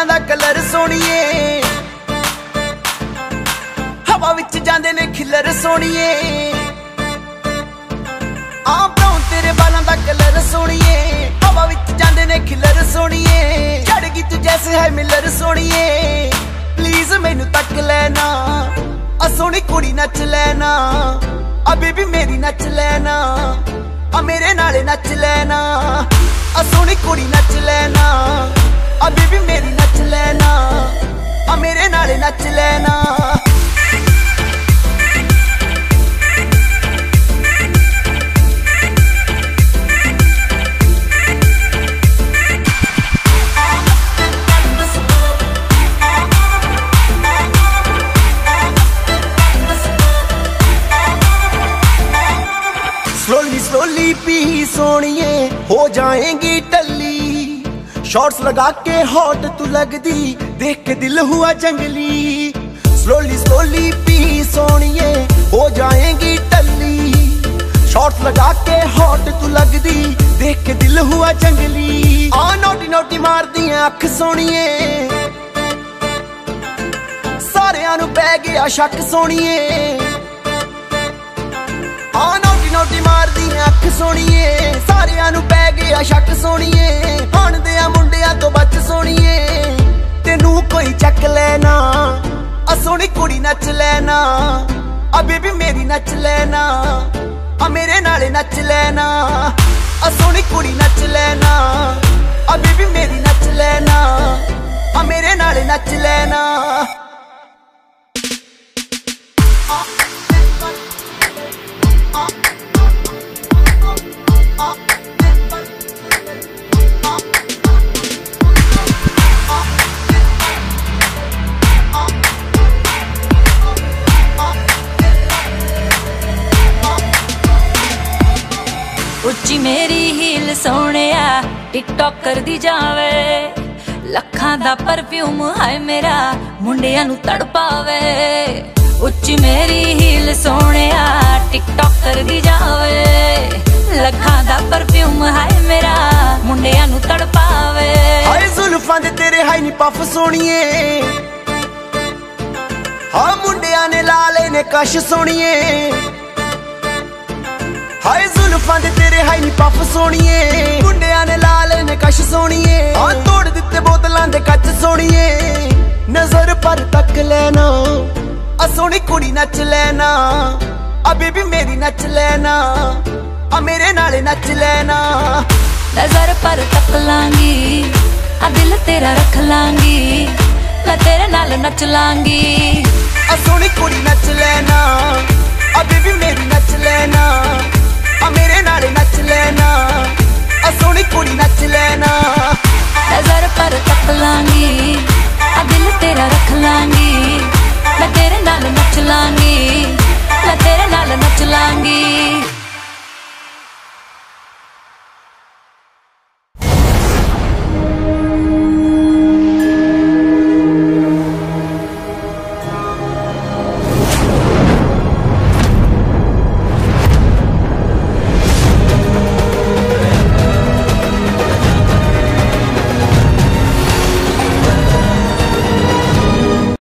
ਬਾਲਾਂ ਦਾ ਕਲਰ ਸੋਣੀਏ ਹਵਾ ਵਿੱਚ ਜਾਂਦੇ ਨੇ ਖਿਲਰ ਸੋਣੀਏ ਆ ਬਰਾਉਨ ਤੇਰੇ ਬਾਲਾਂ ਦਾ ਕਲਰ ਸੋਣੀਏ ਹਵਾ ਵਿੱਚ ਜਾਂਦੇ ਨੇ ਖਿਲਰ ਸੋਣੀਏ ਛੜ ਗਈ ਤੂੰ ਜੈਸੇ ਹੈ ਮਿਲਰ ਸੋਣੀਏ ਪਲੀਜ਼ ਮੈਨੂੰ ਤੱਕ ਲੈਣਾ ਆ ਸੋਹਣੀ ਕੁੜੀ ਨੱਚ ਲੈਣਾ ਆ ਬੇਬੀ ਮੇਰੀ ਨੱਚ ਲੈਣਾ ਆ ਮੇਰੇ ਨਾਲੇ ਨੱਚ ਲੈਣਾ ਆ ਸੋਹਣੀ ਕੁੜੀ ਨੱਚ ਲੈਣਾ ਆ ਬੇਬੀ ਮੇਰੀ ਲੈਣਾ ਆ ਮੇਰੇ ਨਾਲੇ ਨੱਚ ਲੈਣਾ स्लोली स्लोली पी सोनिए हो जाएंगी टल्ली ਸ਼ਾਰਟਸ ਲਗਾ ਕੇ ਹੌਟ ਤੂੰ ਲੱਗਦੀ ਦੇਖ ਕੇ ਦਿਲ ਹੁਆ ਜੰਗਲੀ ਸਲੋਲੀ ਸਲੋਲੀ ਪੀ ਸੋਣੀਏ ਹੋ ਜਾਏਗੀ ਟੱਲੀ ਸ਼ਾਰਟਸ ਲਗਾ ਕੇ ਹੌਟ ਤੂੰ ਲੱਗਦੀ ਦੇਖ ਕੇ ਦਿਲ ਹੁਆ ਜੰਗਲੀ ਆ ਨੋਟੀ ਨੋਟੀ ਮਾਰਦੀ ਐ ਅੱਖ ਸੋਣੀਏ ਸਾਰਿਆਂ ਨੂੰ ਪੈ ਗਿਆ ਸ਼ੱਕ ਸੋਣੀਏ ਆ ਨੋਟੀ ਨੋਟੀ ਮਾਰਦੀ ਅੱਖ ਸੋਣੀਏ ਸਾਰਿਆਂ ਨੂੰ ਪੈ ਗਿਆ ਗਿਆ ਸ਼ੱਕ ਸੋਣੀਏ। ਹੁਣ ਆ ਮੁੰਡਿਆਂ ਤੋਂ ਬਚ ਸੋਣੀਏ। ਤੈਨੂੰ ਕੋਈ ਚੱਕ ਲੈਣਾ ਆ ਸੋਹਣੀ ਕੁੜੀ ਨੱਚ ਲੈਣਾ ਆ ਬੇਬੀ ਮੇਰੀ ਨੱਚ ਲੈਣਾ ਆ ਮੇਰੇ ਨਾਲੇ ਨੱਚ ਲੈਣਾ ਆ ਸੋਹਣੀ ਕੁੜੀ ਨੱਚ ਲੈਣਾ ਆ ਬੇਬੀ ਮੇਰੀ ਨੱਚ ਲੈਣਾ ਆ ਮੇਰੇ ਨਾਲੇ ਨੱਚ ਲੈਣਾ ਉੱਚੀ ਮੇਰੀ ਹੀਲ ਸੋਹਣਿਆ ਟਿਕਟੌਕ ਕਰਦੀ ਜਾਵੇ। ਲੱਖਾਂ ਦਾ ਪਰਫਿਊਮ ਹੈ ਮੇਰਾ, ਮੁੰਡਿਆਂ ਨੂੰ ਤੜਪਾਵੇ। ਉੱਚੀ ਮੇਰੀ ਹੀਲ ਸੋਹਣਿਆ ਟਿਕਟੌਕ ਕਰਦੀ ਜਾਵੇ। ਲੱਖਾਂ ਦਾ ਪਰਫਿਊਮ ਹੈ ਮੇਰਾ, ਮੁੰਡਿਆਂ ਨੂੰ ਤੜਪਾਵੇ। ਹਾਏ ਜ਼ੁਲਫਾਂ ਦੇ ਤੇਰੇ ਹਾਈ ਨੀ ਪਫ ਸੋਣੀਏ ਹਾਂ ਮੁੰਡਿਆਂ ਨੇ ਲਾ ਲਾਲੇ ਨੇ ਕਸ਼ ਸੋਣੀਏ ਹਾਏ ਜ਼ੁਲਫਾਂ ਦੇ ਤੇਰੇ ਹਾਈ ਨੀ ਪਫ ਸੋਣੀਏ ਮੁੰਡਿਆਂ ਨੇ ਲਾਲੇ ਨੇ ਕਸ਼ ਸੋਣੀਏ ਹਾਂ ਤੋੜ ਦਿੱਤੇ ਬੋਤਲਾਂ ਦੇ ਕੱਚ ਸੋਣੀਏ ਨਜ਼ਰ ਪਰ ਤੱਕ ਲੈਣਾ। ਆ ਸੋਹਣੀ ਕੁੜੀ ਨੱਚ ਲੈਣਾ। ਆ ਬੇਬੀ ਮੇਰੀ ਨੱਚ ਲੈਣਾ। ਆ ਮੇਰੇ ਨਾਲੇ ਨੱਚ ਲੈਣਾ। ਨਜ਼ਰ ਪਰ ਤੱਕ ਲਾਂਗੀ। ਆ ਦਿਲ ਤੇਰਾ ਰੱਖ ਲਾਂਗੀ। ਮੈਂ ਤੇਰੇ ਨਾਲ ਨੱਚ ਲਾਂਗੀ। ਆ ਸੋਹਣੀ ਕੁੜੀ ਨੱਚ ਲੈਣਾ। ਆ ਬੇਬੀ ਮੇਰੀ ਨੱਚ ਲੈਣਾ। ਆ ਮੇਰੇ ਨਾਲ ਨੱਚ ਲੈਣਾ।